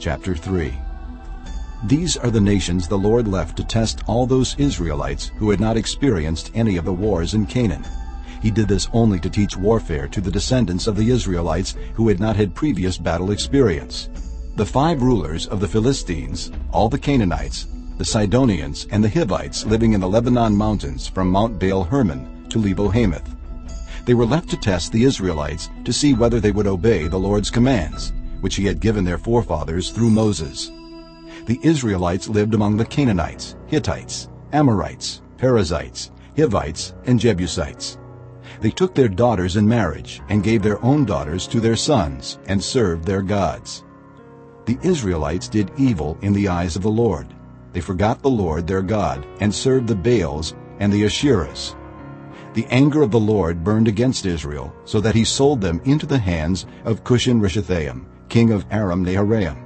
Chapter 3 These are the nations the Lord left to test all those Israelites who had not experienced any of the wars in Canaan. He did this only to teach warfare to the descendants of the Israelites who had not had previous battle experience. The five rulers of the Philistines, all the Canaanites, the Sidonians, and the Hivites living in the Lebanon mountains from Mount Baal Hermon to Lebo Hamath. They were left to test the Israelites to see whether they would obey the Lord's commands, which he had given their forefathers through Moses. The Israelites lived among the Canaanites, Hittites, Amorites, Perizzites, Hivites, and Jebusites. They took their daughters in marriage and gave their own daughters to their sons and served their gods. The Israelites did evil in the eyes of the Lord. They forgot the Lord their God and served the Baals and the Asherahs. The anger of the Lord burned against Israel, so that he sold them into the hands of Cushan-Rishathaim, king of Aram-Naharaim,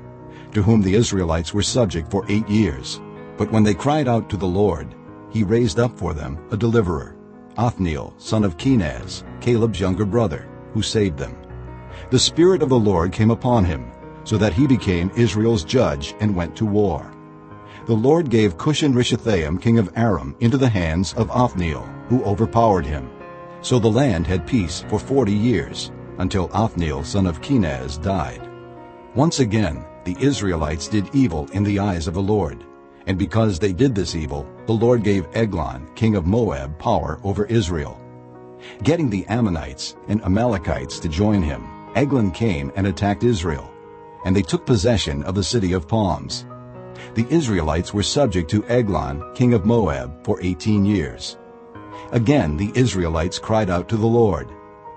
to whom the Israelites were subject for eight years. But when they cried out to the Lord, he raised up for them a deliverer, Othniel, son of Kenaz, Caleb's younger brother, who saved them. The Spirit of the Lord came upon him, so that he became Israel's judge and went to war the Lord gave Cushan-Rishathaim, king of Aram, into the hands of Othniel, who overpowered him. So the land had peace for forty years, until Othniel, son of Kenaz, died. Once again, the Israelites did evil in the eyes of the Lord. And because they did this evil, the Lord gave Eglon, king of Moab, power over Israel. Getting the Ammonites and Amalekites to join him, Eglon came and attacked Israel. And they took possession of the city of palms, the Israelites were subject to Eglon, king of Moab, for 18 years. Again the Israelites cried out to the Lord,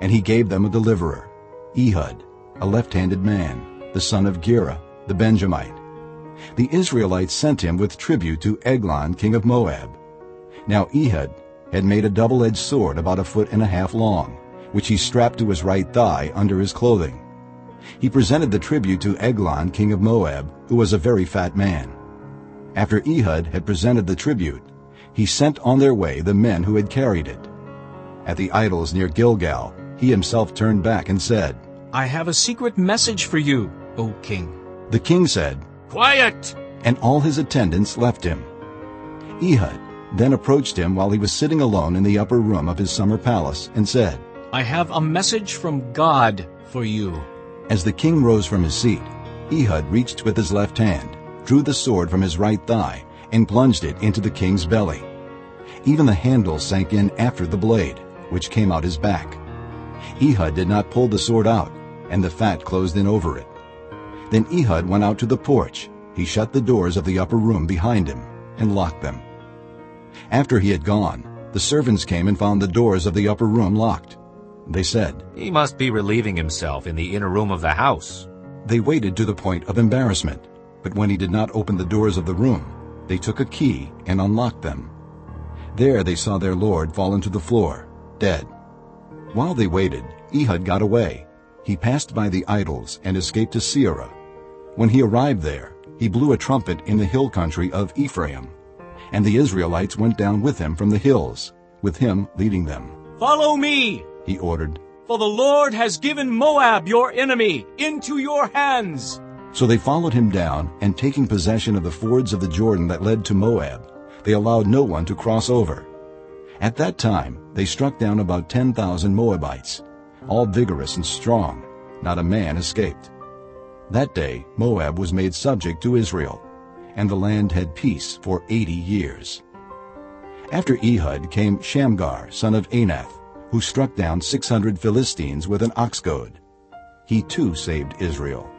and he gave them a deliverer, Ehud, a left-handed man, the son of Gera, the Benjamite. The Israelites sent him with tribute to Eglon, king of Moab. Now Ehud had made a double-edged sword about a foot and a half long, which he strapped to his right thigh under his clothing. He presented the tribute to Eglon, king of Moab, who was a very fat man. After Ehud had presented the tribute, he sent on their way the men who had carried it. At the idols near Gilgal, he himself turned back and said, I have a secret message for you, O king. The king said, Quiet! And all his attendants left him. Ehud then approached him while he was sitting alone in the upper room of his summer palace and said, I have a message from God for you. As the king rose from his seat, Ehud reached with his left hand, drew the sword from his right thigh, and plunged it into the king's belly. Even the handle sank in after the blade, which came out his back. Ehud did not pull the sword out, and the fat closed in over it. Then Ehud went out to the porch. He shut the doors of the upper room behind him and locked them. After he had gone, the servants came and found the doors of the upper room locked. They said, He must be relieving himself in the inner room of the house. They waited to the point of embarrassment. But when he did not open the doors of the room, they took a key and unlocked them. There they saw their lord fallen to the floor, dead. While they waited, Ehud got away. He passed by the idols and escaped to Seirah. When he arrived there, he blew a trumpet in the hill country of Ephraim. And the Israelites went down with him from the hills, with him leading them. Follow me, he ordered. For the Lord has given Moab, your enemy, into your hands. So they followed him down, and taking possession of the fords of the Jordan that led to Moab, they allowed no one to cross over. At that time they struck down about 10,000 Moabites, all vigorous and strong. Not a man escaped. That day Moab was made subject to Israel, and the land had peace for 80 years. After Ehud came Shamgar, son of Anath, who struck down 600 Philistines with an ox goad. He too saved Israel